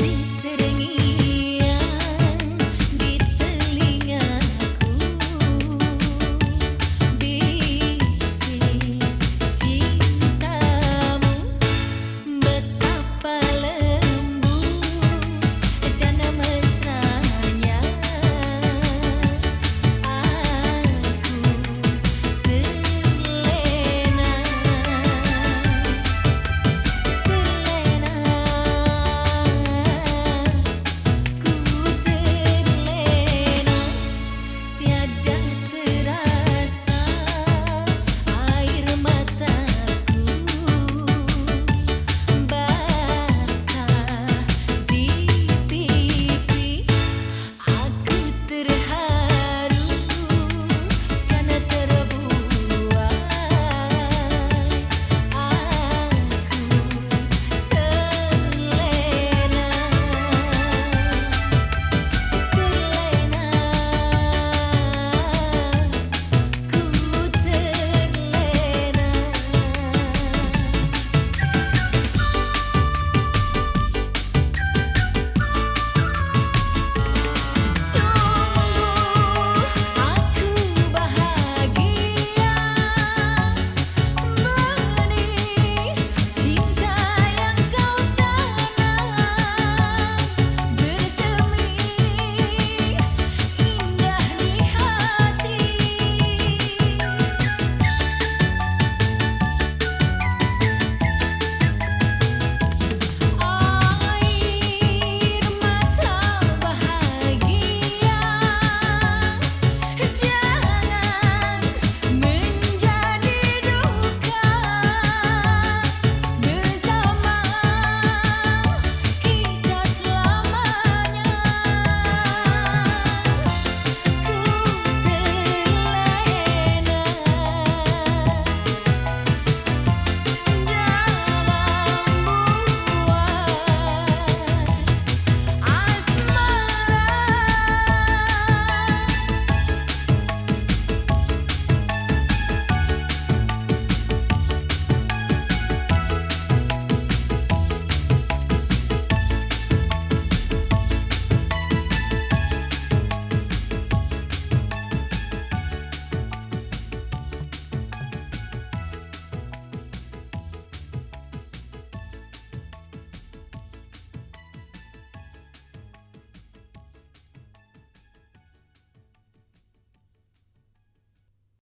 Mitt terreng